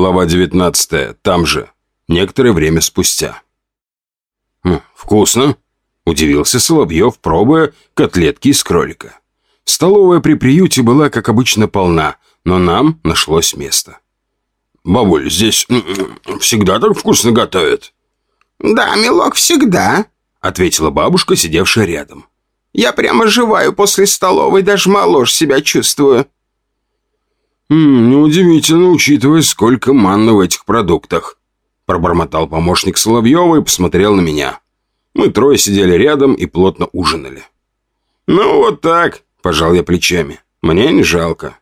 глава 19, там же, некоторое время спустя. «Хм, «Вкусно!» – удивился Соловьев, пробуя котлетки из кролика. Столовая при приюте была, как обычно, полна, но нам нашлось место. «Бабуль, здесь всегда так вкусно готовят?» «Да, милок, всегда», — ответила бабушка, сидевшая рядом. «Я прямо живаю после столовой, даже моложе себя чувствую». «Хм, неудивительно, учитывая, сколько манны в этих продуктах», — пробормотал помощник Соловьева и посмотрел на меня. Мы трое сидели рядом и плотно ужинали. «Ну, вот так», — пожал я плечами. «Мне не жалко».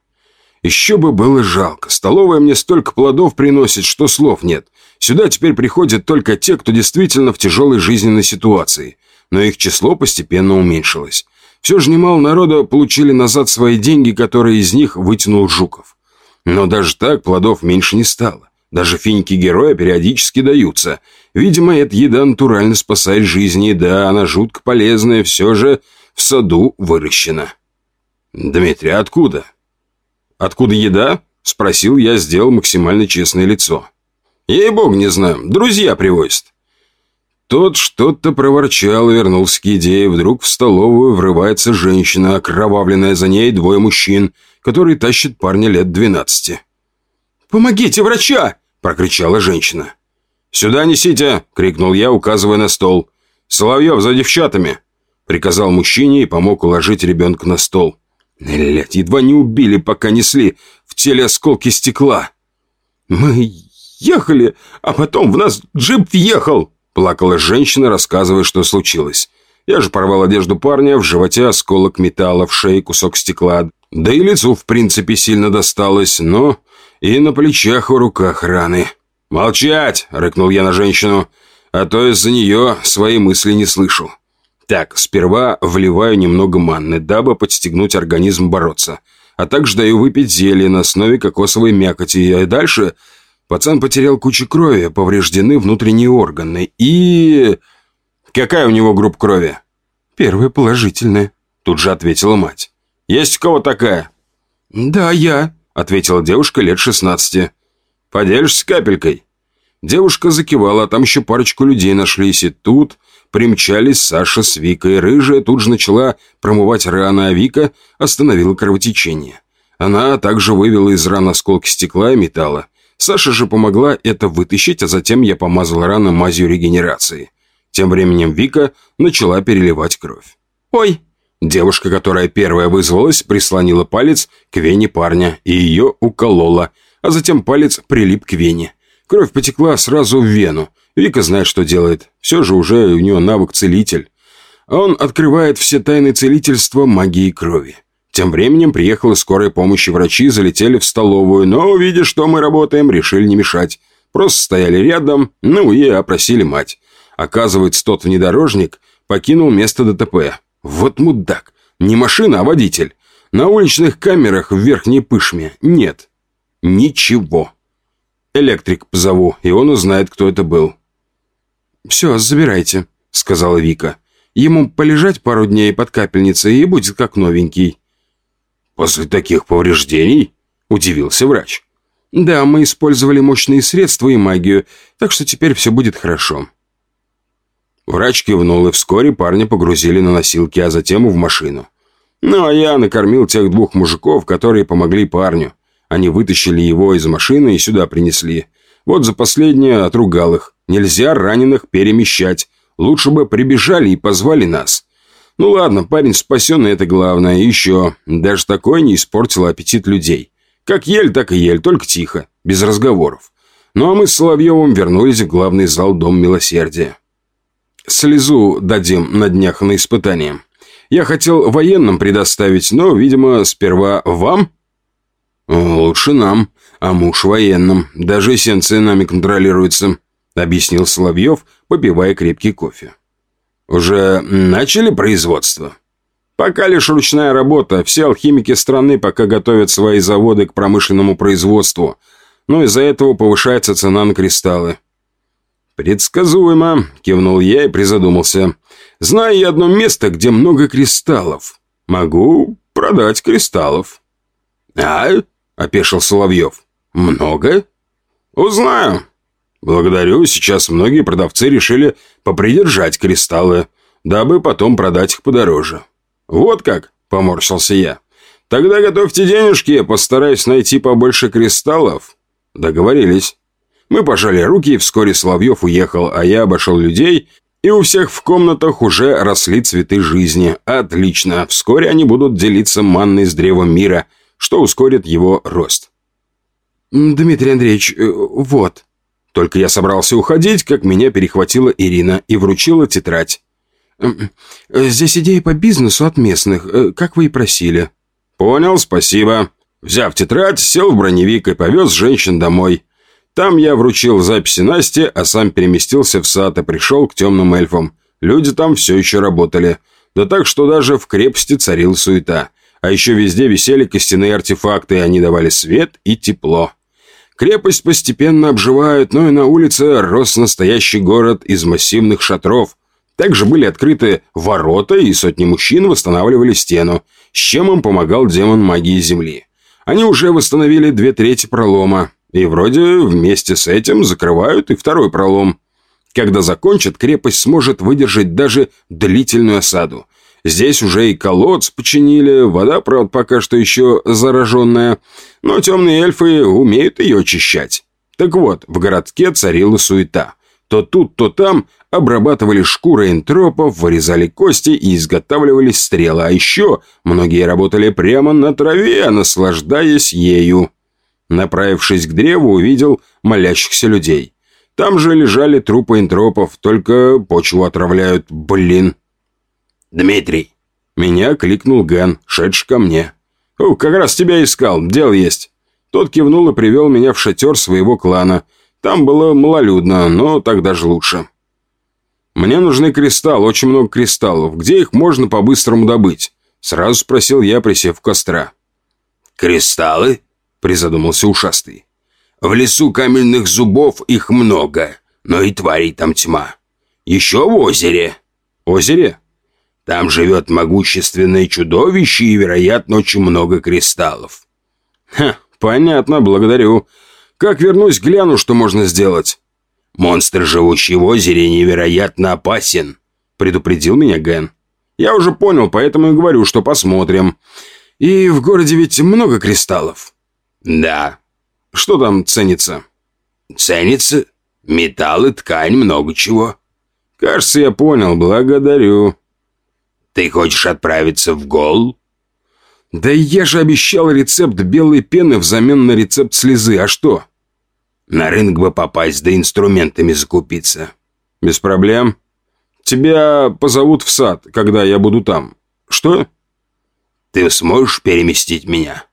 Еще бы было жалко. Столовая мне столько плодов приносит, что слов нет. Сюда теперь приходят только те, кто действительно в тяжелой жизненной ситуации. Но их число постепенно уменьшилось. Все же немало народа получили назад свои деньги, которые из них вытянул Жуков. Но даже так плодов меньше не стало. Даже финики героя периодически даются. Видимо, эта еда натурально спасает жизни, да, она жутко полезная, все же в саду выращена. «Дмитрий, откуда?» «Откуда еда?» – спросил я, сделал максимально честное лицо. «Ей-бог, не знаю, друзья привозят». Тот что-то проворчал и вернулся к идее. Вдруг в столовую врывается женщина, окровавленная за ней двое мужчин, которые тащат парня лет двенадцати. «Помогите, врача!» – прокричала женщина. «Сюда несите!» – крикнул я, указывая на стол. «Соловьев, за девчатами!» – приказал мужчине и помог уложить ребенка на стол. Блять, едва не убили, пока несли в теле осколки стекла. «Мы ехали, а потом в нас джип въехал!» Плакала женщина, рассказывая, что случилось. Я же порвал одежду парня, в животе осколок металла, в шее кусок стекла. Да и лицу, в принципе, сильно досталось, но и на плечах и руках раны. «Молчать!» – рыкнул я на женщину, а то из-за нее свои мысли не слышал. Так, сперва вливаю немного манны, дабы подстегнуть организм бороться. А также даю выпить зелье на основе кокосовой мякоти. А дальше пацан потерял кучу крови, повреждены внутренние органы. И... Какая у него группа крови? Первая положительная, тут же ответила мать. Есть у кого такая? Да, я, ответила девушка лет шестнадцати. Поделишься капелькой? Девушка закивала, а там еще парочку людей нашлись, и тут примчались Саша с Викой. Рыжая тут же начала промывать раны, а Вика остановила кровотечение. Она также вывела из ран осколки стекла и металла. Саша же помогла это вытащить, а затем я помазал раны мазью регенерации. Тем временем Вика начала переливать кровь. «Ой!» Девушка, которая первая вызвалась, прислонила палец к вене парня и ее уколола, а затем палец прилип к вене. Кровь потекла сразу в вену, Вика знает, что делает. Все же уже у нее навык целитель. Он открывает все тайны целительства магии крови. Тем временем приехала скорая помощь и врачи залетели в столовую, но, увидя, что мы работаем, решили не мешать. Просто стояли рядом, ну и опросили мать. Оказывается, тот внедорожник покинул место ДТП. Вот мудак. Не машина, а водитель. На уличных камерах в Верхней Пышме нет. Ничего. Электрик позову, и он узнает, кто это был. «Все, забирайте», — сказала Вика. «Ему полежать пару дней под капельницей и будет как новенький». «После таких повреждений?» — удивился врач. «Да, мы использовали мощные средства и магию, так что теперь все будет хорошо». Врач кивнул, и вскоре парня погрузили на носилки, а затем в машину. Ну, а я накормил тех двух мужиков, которые помогли парню. Они вытащили его из машины и сюда принесли. Вот за последнее отругал их. Нельзя раненых перемещать. Лучше бы прибежали и позвали нас. Ну ладно, парень спасенный, это главное. Еще, даже такое не испортило аппетит людей. Как ель, так и ель, только тихо, без разговоров. Ну а мы с Соловьевым вернулись в главный зал Дом Милосердия. Слезу дадим на днях на испытание. Я хотел военным предоставить, но, видимо, сперва вам? Лучше нам а муж военным. Даже эссенция нами контролируется», — объяснил Соловьев, попивая крепкий кофе. «Уже начали производство?» «Пока лишь ручная работа. Все алхимики страны пока готовят свои заводы к промышленному производству. Но из-за этого повышается цена на кристаллы». «Предсказуемо», — кивнул я и призадумался. «Знаю я одно место, где много кристаллов. Могу продать кристаллов». «А?» — опешил Соловьев. «Много?» «Узнаю. Благодарю, сейчас многие продавцы решили попридержать кристаллы, дабы потом продать их подороже». «Вот как?» – поморщился я. «Тогда готовьте денежки, я постараюсь найти побольше кристаллов». Договорились. Мы пожали руки, и вскоре Соловьев уехал, а я обошел людей, и у всех в комнатах уже росли цветы жизни. Отлично, вскоре они будут делиться манной с древом мира, что ускорит его рост. «Дмитрий Андреевич, э, вот». Только я собрался уходить, как меня перехватила Ирина и вручила тетрадь. «Здесь идеи по бизнесу от местных, э, как вы и просили». «Понял, спасибо». Взяв тетрадь, сел в броневик и повез женщин домой. Там я вручил записи Насте, а сам переместился в сад и пришел к темным эльфам. Люди там все еще работали. Да так, что даже в крепости царила суета. А еще везде висели костяные артефакты, и они давали свет и тепло. Крепость постепенно обживают, но и на улице рос настоящий город из массивных шатров. Также были открыты ворота, и сотни мужчин восстанавливали стену, с чем им помогал демон магии Земли. Они уже восстановили две трети пролома, и вроде вместе с этим закрывают и второй пролом. Когда закончат, крепость сможет выдержать даже длительную осаду. Здесь уже и колодц починили, вода, правда, пока что еще зараженная, но темные эльфы умеют ее очищать. Так вот, в городке царила суета. То тут, то там обрабатывали шкуры энтропов, вырезали кости и изготавливали стрелы, а еще многие работали прямо на траве, наслаждаясь ею. Направившись к древу, увидел молящихся людей. Там же лежали трупы энтропов, только почву отравляют, блин. «Дмитрий!» Меня кликнул Ген, шедший ко мне. «О, как раз тебя искал, дел есть». Тот кивнул и привел меня в шатер своего клана. Там было малолюдно, но так даже лучше. «Мне нужны кристаллы, очень много кристаллов. Где их можно по-быстрому добыть?» Сразу спросил я, присев в костра. «Кристаллы?» – призадумался ушастый. «В лесу каменных зубов их много, но и тварей там тьма. Еще в озере». «Озере?» «Там живет могущественное чудовище и, вероятно, очень много кристаллов». «Ха, понятно, благодарю. Как вернусь, гляну, что можно сделать». «Монстр, живущий в озере, невероятно опасен», – предупредил меня Ген. «Я уже понял, поэтому и говорю, что посмотрим. И в городе ведь много кристаллов». «Да». «Что там ценится?» «Ценится? Металл и ткань, много чего». «Кажется, я понял. Благодарю». «Ты хочешь отправиться в Гол?» «Да я же обещал рецепт белой пены взамен на рецепт слезы. А что?» «На рынок бы попасть, да инструментами закупиться». «Без проблем. Тебя позовут в сад, когда я буду там. Что?» «Ты сможешь переместить меня?»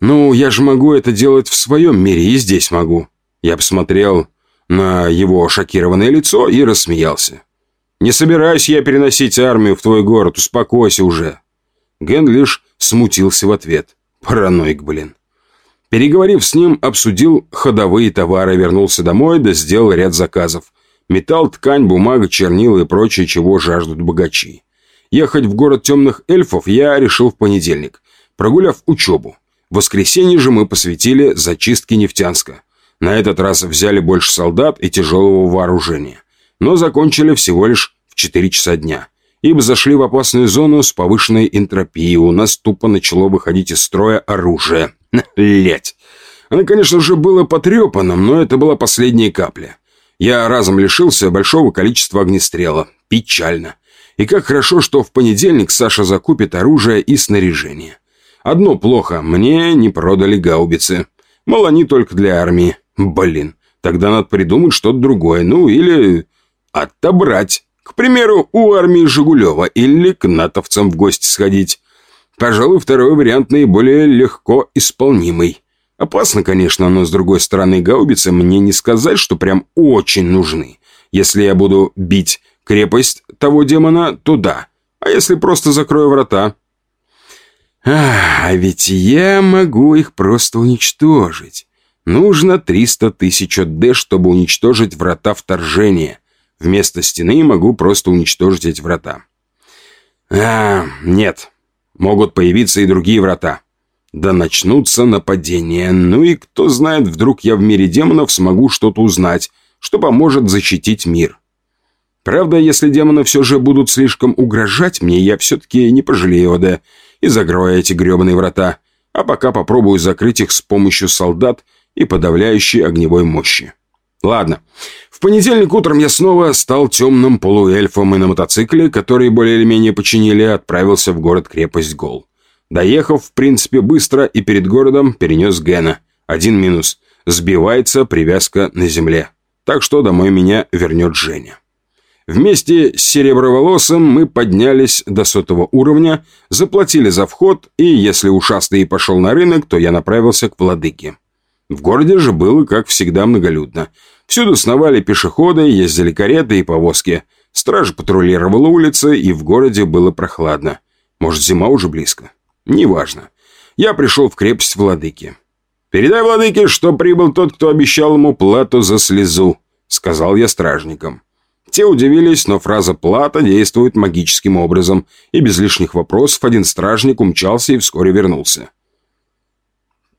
«Ну, я же могу это делать в своем мире, и здесь могу». Я посмотрел на его шокированное лицо и рассмеялся. «Не собираюсь я переносить армию в твой город, успокойся уже». Ген лишь смутился в ответ. Параноик, блин. Переговорив с ним, обсудил ходовые товары, вернулся домой, да сделал ряд заказов. Металл, ткань, бумага, чернила и прочее, чего жаждут богачи. Ехать в город темных эльфов я решил в понедельник, прогуляв учебу. Воскресенье же мы посвятили зачистке Нефтянска. На этот раз взяли больше солдат и тяжелого вооружения. Но закончили всего лишь в 4 часа дня. Ибо зашли в опасную зону с повышенной энтропией. У нас тупо начало выходить из строя оружие. Лять. Оно, конечно же, было потрепанным, но это была последняя капля. Я разом лишился большого количества огнестрела. Печально. И как хорошо, что в понедельник Саша закупит оружие и снаряжение. Одно плохо, мне не продали гаубицы. Мол, они только для армии. Блин, тогда надо придумать что-то другое. Ну, или отобрать. К примеру, у армии Жигулева или к натовцам в гости сходить. Пожалуй, второй вариант наиболее легко исполнимый. Опасно, конечно, но с другой стороны, гаубицы мне не сказать, что прям очень нужны. Если я буду бить крепость того демона, то да. А если просто закрою врата, а, ведь я могу их просто уничтожить. Нужно 300 тысяч ОД, чтобы уничтожить врата вторжения. Вместо стены могу просто уничтожить эти врата. А, нет. Могут появиться и другие врата. Да начнутся нападения. Ну и кто знает, вдруг я в мире демонов смогу что-то узнать, что поможет защитить мир. Правда, если демоны все же будут слишком угрожать мне, я все-таки не пожалею ОД и закрою эти гребаные врата, а пока попробую закрыть их с помощью солдат и подавляющей огневой мощи. Ладно. В понедельник утром я снова стал темным полуэльфом и на мотоцикле, который более или менее починили, отправился в город-крепость Гол. Доехав, в принципе, быстро и перед городом перенес Гена. Один минус. Сбивается привязка на земле. Так что домой меня вернет Женя. Вместе с Сереброволосым мы поднялись до сотого уровня, заплатили за вход, и если ушастый пошел на рынок, то я направился к владыке. В городе же было, как всегда, многолюдно. Всюду сновали пешеходы, ездили кареты и повозки. Стража патрулировала улицы, и в городе было прохладно. Может, зима уже близко? Неважно. Я пришел в крепость владыки. «Передай владыке, что прибыл тот, кто обещал ему плату за слезу», — сказал я стражникам. Те удивились, но фраза «плата» действует магическим образом, и без лишних вопросов один стражник умчался и вскоре вернулся.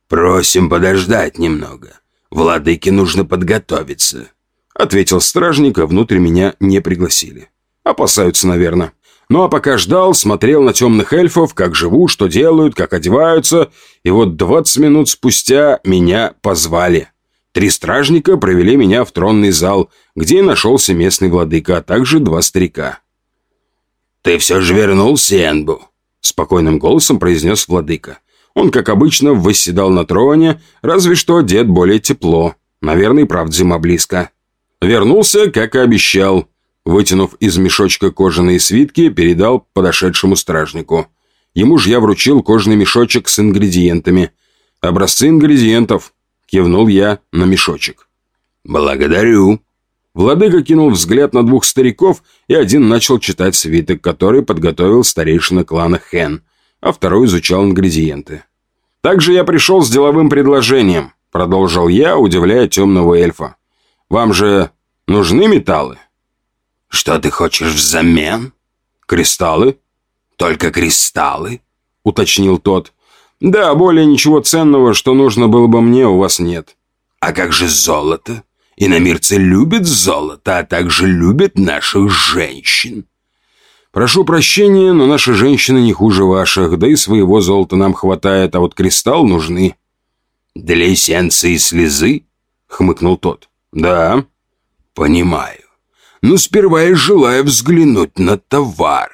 «Просим подождать немного. Владыке нужно подготовиться», — ответил стражник, а внутрь меня не пригласили. Опасаются, наверное. Ну а пока ждал, смотрел на темных эльфов, как живут, что делают, как одеваются, и вот двадцать минут спустя меня позвали. Три стражника провели меня в тронный зал, где нашелся местный владыка, а также два старика. «Ты все же вернулся, Энбу?» — спокойным голосом произнес владыка. Он, как обычно, восседал на троне, разве что одет более тепло. Наверное, правда зима близко. Вернулся, как и обещал. Вытянув из мешочка кожаные свитки, передал подошедшему стражнику. Ему же я вручил кожаный мешочек с ингредиентами. Образцы ингредиентов, Кивнул я на мешочек. «Благодарю». Владыка кинул взгляд на двух стариков, и один начал читать свиток, который подготовил старейшина клана Хэн, а второй изучал ингредиенты. «Также я пришел с деловым предложением», — продолжил я, удивляя темного эльфа. «Вам же нужны металлы?» «Что ты хочешь взамен?» «Кристаллы». «Только кристаллы?» — уточнил тот. «Да, более ничего ценного, что нужно было бы мне, у вас нет». «А как же золото? Иномирцы любят золото, а также любят наших женщин». «Прошу прощения, но наши женщины не хуже ваших, да и своего золота нам хватает, а вот кристалл нужны». «Для эссенции слезы?» — хмыкнул тот. «Да». «Понимаю. Но сперва я желаю взглянуть на товар».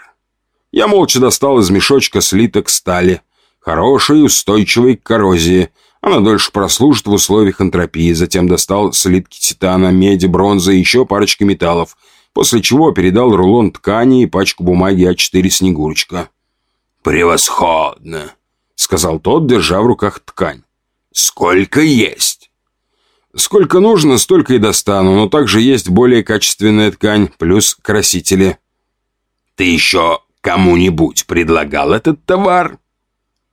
Я молча достал из мешочка слиток стали — Хороший, устойчивый к коррозии. Она дольше прослужит в условиях энтропии. Затем достал слитки титана, меди, бронзы и еще парочки металлов. После чего передал рулон ткани и пачку бумаги А4 «Снегурочка». «Превосходно!» — сказал тот, держа в руках ткань. «Сколько есть?» «Сколько нужно, столько и достану, но также есть более качественная ткань, плюс красители». «Ты еще кому-нибудь предлагал этот товар?»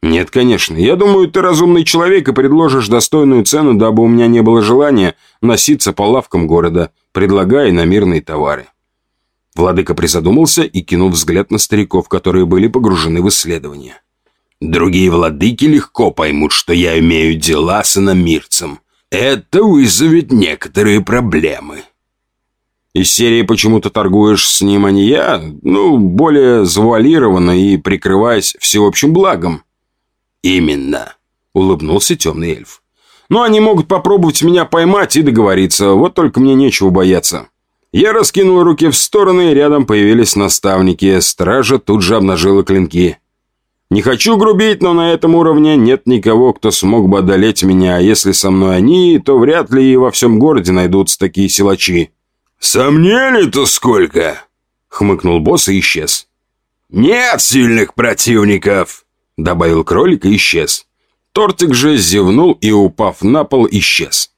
«Нет, конечно. Я думаю, ты разумный человек и предложишь достойную цену, дабы у меня не было желания носиться по лавкам города, предлагая иномирные товары». Владыка призадумался и кинул взгляд на стариков, которые были погружены в исследования. «Другие владыки легко поймут, что я имею дела с иномирцем. Это вызовет некоторые проблемы». «Из серии почему-то торгуешь с ним, а не я? Ну, более завуалированно и прикрываясь всеобщим благом». «Именно», — улыбнулся темный эльф. «Но они могут попробовать меня поймать и договориться, вот только мне нечего бояться». Я раскинул руки в стороны, и рядом появились наставники. Стража тут же обнажила клинки. Не хочу грубить, но на этом уровне нет никого, кто смог бы одолеть меня, а если со мной они, то вряд ли и во всем городе найдутся такие силачи. «Сомнений-то сколько?» — хмыкнул босс и исчез. «Нет сильных противников!» Добавил кролик и исчез. Тортик же зевнул и, упав на пол, исчез.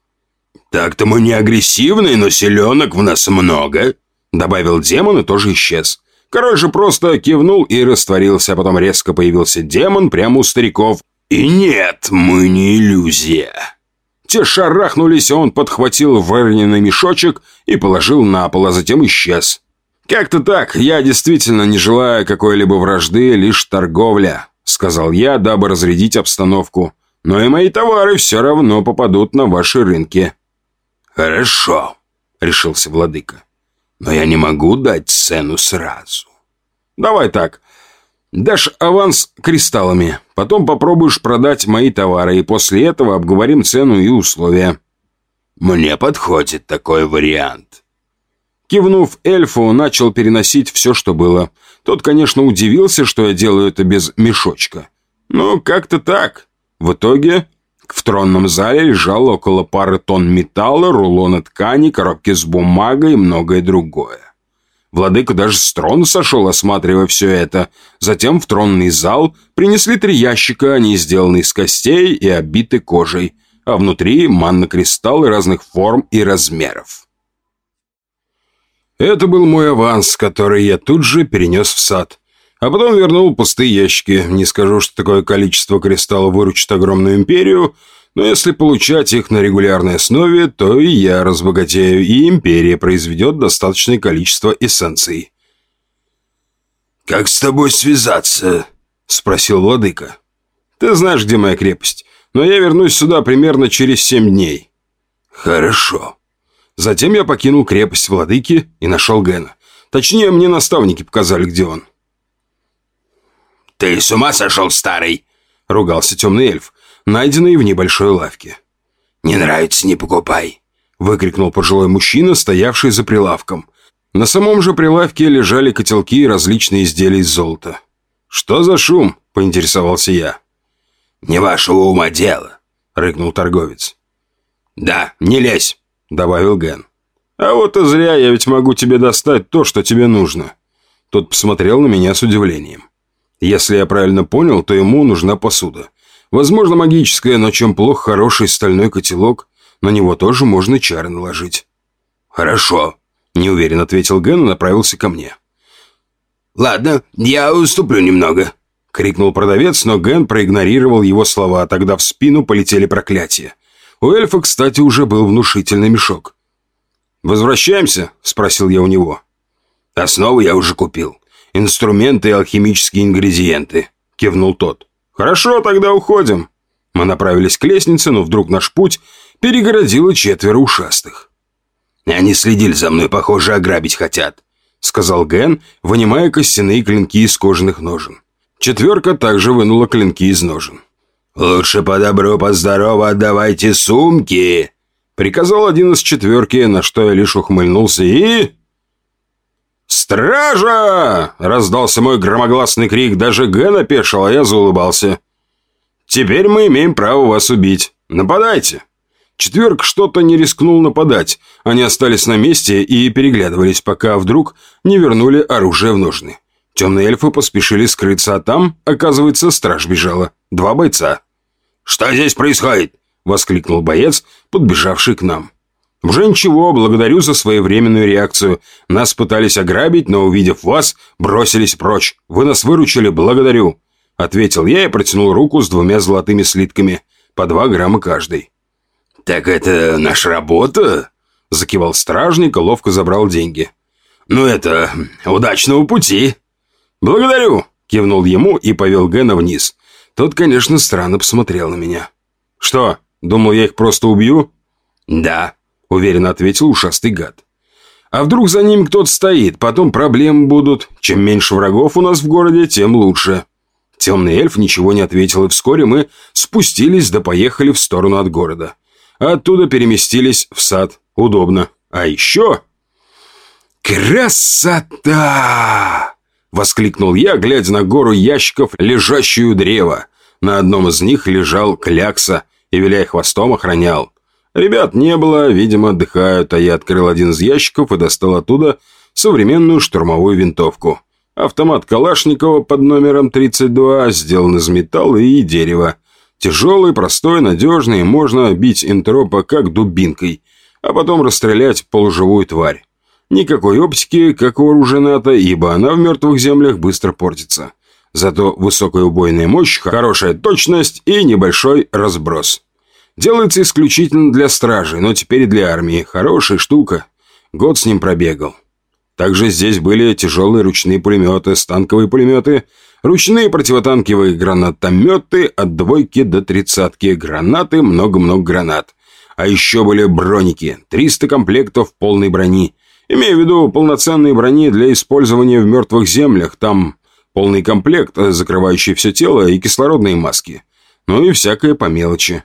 «Так-то мы не агрессивные, но селенок в нас много», добавил демон и тоже исчез. Король же просто кивнул и растворился, а потом резко появился демон прямо у стариков. «И нет, мы не иллюзия». Те шарахнулись, а он подхватил выроненный мешочек и положил на пол, а затем исчез. Как-то так, я действительно не желаю какой-либо вражды, лишь торговля. — сказал я, дабы разрядить обстановку. «Но и мои товары все равно попадут на ваши рынки». «Хорошо», — решился владыка. «Но я не могу дать цену сразу». «Давай так. Дашь аванс кристаллами, потом попробуешь продать мои товары, и после этого обговорим цену и условия». «Мне подходит такой вариант». Кивнув эльфу, начал переносить все, что было. Тот, конечно, удивился, что я делаю это без мешочка. Но как-то так. В итоге в тронном зале лежало около пары тонн металла, рулона ткани, коробки с бумагой и многое другое. Владыка даже с трона сошел, осматривая все это. Затем в тронный зал принесли три ящика, они сделаны из костей и обиты кожей, а внутри манна-кристаллы разных форм и размеров. Это был мой аванс, который я тут же перенес в сад. А потом вернул пустые ящики. Не скажу, что такое количество кристаллов выручит огромную империю, но если получать их на регулярной основе, то и я разбогатею, и империя произведет достаточное количество эссенций. «Как с тобой связаться?» – спросил владыка. «Ты знаешь, где моя крепость, но я вернусь сюда примерно через семь дней». «Хорошо». Затем я покинул крепость владыки и нашел Гена. Точнее, мне наставники показали, где он. «Ты с ума сошел, старый?» – ругался темный эльф найденные в небольшой лавке. «Не нравится, не покупай!» – выкрикнул пожилой мужчина, стоявший за прилавком. На самом же прилавке лежали котелки и различные изделия из золота. «Что за шум?» – поинтересовался я. «Не вашего ума дело», – рыкнул торговец. «Да, не лезь», – добавил Ген. «А вот и зря, я ведь могу тебе достать то, что тебе нужно». Тот посмотрел на меня с удивлением. Если я правильно понял, то ему нужна посуда. Возможно, магическое, но чем плохо хороший стальной котелок, на него тоже можно чары наложить. «Хорошо», – неуверенно ответил Ген и направился ко мне. «Ладно, я уступлю немного», – крикнул продавец, но Ген проигнорировал его слова, а тогда в спину полетели проклятия. У эльфа, кстати, уже был внушительный мешок. «Возвращаемся?» – спросил я у него. «Основу я уже купил. Инструменты и алхимические ингредиенты», – кивнул тот. «Хорошо, тогда уходим». Мы направились к лестнице, но вдруг наш путь перегородило четверо ушастых. «Они следили за мной, похоже, ограбить хотят», — сказал Ген, вынимая костяные клинки из кожаных ножен. Четверка также вынула клинки из ножен. «Лучше по добру, по здорову отдавайте сумки!» Приказал один из четверки, на что я лишь ухмыльнулся и... «Стража!» — раздался мой громогласный крик. Даже Ген опешил, а я заулыбался. «Теперь мы имеем право вас убить. Нападайте!» Четверг что-то не рискнул нападать. Они остались на месте и переглядывались, пока вдруг не вернули оружие в ножны. Темные эльфы поспешили скрыться, а там, оказывается, страж бежала. Два бойца. «Что здесь происходит?» — воскликнул боец, подбежавший к нам. «Уже ничего, благодарю за своевременную реакцию. Нас пытались ограбить, но, увидев вас, бросились прочь. Вы нас выручили, благодарю», — ответил я и протянул руку с двумя золотыми слитками, по два грамма каждый. «Так это наша работа?» — закивал стражник и ловко забрал деньги. «Ну это... удачного пути!» «Благодарю!» — кивнул ему и повел Гэна вниз. Тот, конечно, странно посмотрел на меня. «Что, думал, я их просто убью?» «Да», уверенно ответил ушастый гад. А вдруг за ним кто-то стоит, потом проблемы будут. Чем меньше врагов у нас в городе, тем лучше. Темный эльф ничего не ответил, и вскоре мы спустились да поехали в сторону от города. оттуда переместились в сад. Удобно. А еще... «Красота!» — воскликнул я, глядя на гору ящиков, лежащую у древа. На одном из них лежал клякса и, виляя хвостом, охранял. Ребят не было, видимо, отдыхают, а я открыл один из ящиков и достал оттуда современную штурмовую винтовку. Автомат Калашникова под номером 32 сделан из металла и дерева. Тяжелый, простой, надежный, можно бить интропа как дубинкой, а потом расстрелять полуживую тварь. Никакой оптики, как у оружия НАТО, ибо она в мертвых землях быстро портится. Зато высокая убойная мощь, хорошая точность и небольшой разброс. Делается исключительно для стражи, но теперь и для армии. Хорошая штука. Год с ним пробегал. Также здесь были тяжелые ручные пулеметы, станковые пулеметы, Ручные противотанковые гранатометы от двойки до тридцатки, гранаты, много-много гранат. А еще были броники, 300 комплектов полной брони. Имею в виду полноценные брони для использования в мертвых землях. Там полный комплект, закрывающий все тело и кислородные маски. Ну и всякое по мелочи.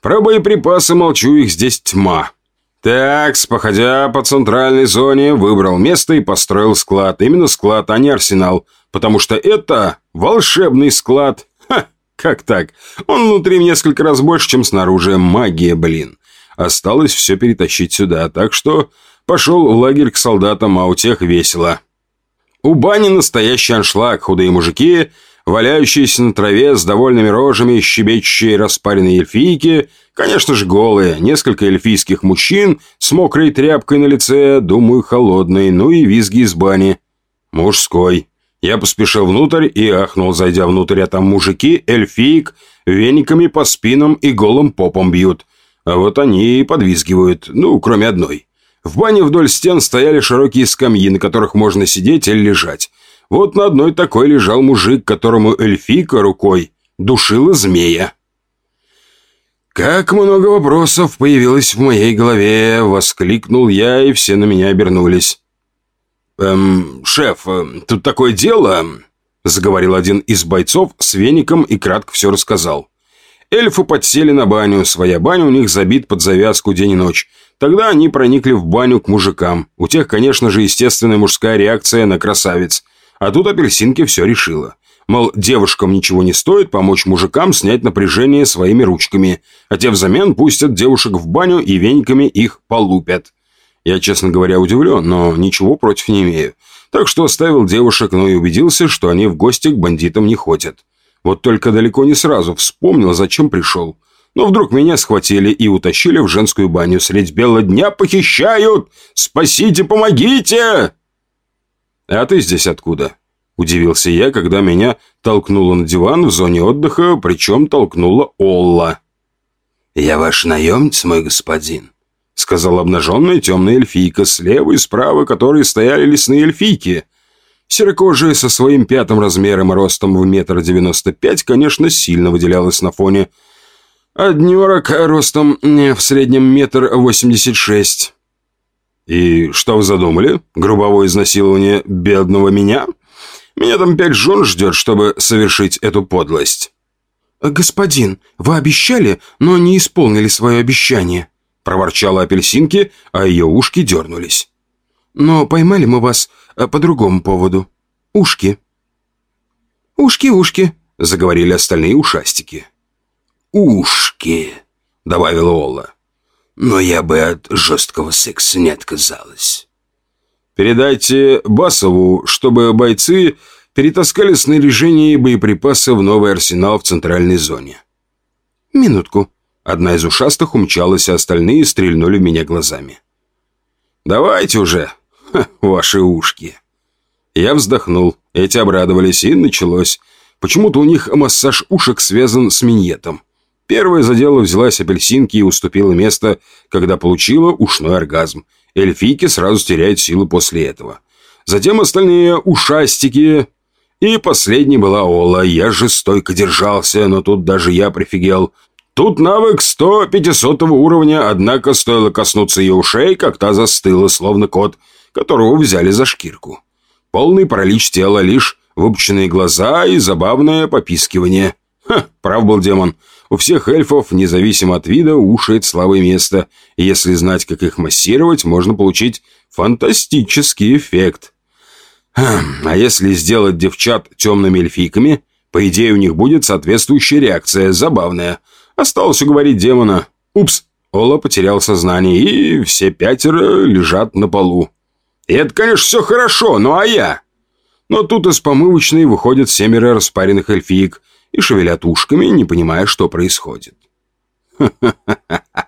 Про боеприпасы молчу, их здесь тьма. Так, походя по центральной зоне, выбрал место и построил склад. Именно склад, а не арсенал. Потому что это волшебный склад. Ха, как так? Он внутри в несколько раз больше, чем снаружи. Магия, блин. Осталось все перетащить сюда, так что пошел в лагерь к солдатам, а у тех весело. У бани настоящий аншлаг, худые мужики валяющиеся на траве с довольными рожами, щебечущие распаренные эльфийки, конечно же голые, несколько эльфийских мужчин с мокрой тряпкой на лице, думаю, холодной, ну и визги из бани. Мужской. Я поспешил внутрь и ахнул, зайдя внутрь, а там мужики, эльфиек, вениками по спинам и голым попом бьют. А вот они и подвизгивают, ну, кроме одной. В бане вдоль стен стояли широкие скамьи, на которых можно сидеть или лежать. Вот на одной такой лежал мужик, которому эльфийка рукой душила змея. «Как много вопросов появилось в моей голове!» — воскликнул я, и все на меня обернулись. «Эм, шеф, э, тут такое дело...» — заговорил один из бойцов с веником и кратко все рассказал. Эльфы подсели на баню, своя баня у них забит под завязку день и ночь. Тогда они проникли в баню к мужикам. У тех, конечно же, естественная мужская реакция на красавиц. А тут апельсинки все решила. Мол, девушкам ничего не стоит помочь мужикам снять напряжение своими ручками, а те взамен пустят девушек в баню и вениками их полупят. Я, честно говоря, удивлен, но ничего против не имею. Так что оставил девушек, но и убедился, что они в гости к бандитам не ходят. Вот только далеко не сразу вспомнил, зачем пришел. Но вдруг меня схватили и утащили в женскую баню. Средь бела дня похищают! Спасите, помогите! «А ты здесь откуда?» Удивился я, когда меня толкнуло на диван в зоне отдыха, причем толкнула Олла. «Я ваш наемец, мой господин», — сказала обнаженная темная эльфийка, слева и справа которой стояли лесные эльфийки. Серокожая со своим пятым размером и ростом в метр девяносто пять, конечно, сильно выделялась на фоне однерок ростом в среднем метр восемьдесят шесть. «И что вы задумали? Грубовое изнасилование бедного меня? Меня там пять жен ждет, чтобы совершить эту подлость». «Господин, вы обещали, но не исполнили свое обещание», проворчала апельсинки, а ее ушки дернулись. «Но поймали мы вас э, по другому поводу. Ушки». «Ушки-ушки», — заговорили остальные ушастики. «Ушки», — добавила Олла но я бы от жесткого секса не отказалась. Передайте Басову, чтобы бойцы перетаскали снаряжение и боеприпасы в новый арсенал в центральной зоне. Минутку. Одна из ушастых умчалась, а остальные стрельнули меня глазами. «Давайте уже, Ха, ваши ушки!» Я вздохнул, эти обрадовались, и началось. Почему-то у них массаж ушек связан с миньетом. Первая за дело взялась апельсинки и уступила место, когда получила ушной оргазм. Эльфийки сразу теряют силы после этого. Затем остальные ушастики. И последней была Ола. Я же стойко держался, но тут даже я прифигел. Тут навык 100-500 уровня, однако стоило коснуться ее ушей, как та застыла, словно кот, которого взяли за шкирку. Полный паралич тела, лишь выпученные глаза и забавное попискивание. Ха, прав был демон. У всех эльфов, независимо от вида, уши – это слабое место. И если знать, как их массировать, можно получить фантастический эффект. Хм, а если сделать девчат темными эльфийками, по идее, у них будет соответствующая реакция, забавная. Осталось уговорить демона. Упс, Ола потерял сознание, и все пятеро лежат на полу. Это, конечно, все хорошо, ну а я? Но тут из помывочной выходят семеро распаренных эльфиек – и шевелят ушками, не понимая, что происходит. Ха-ха-ха-ха.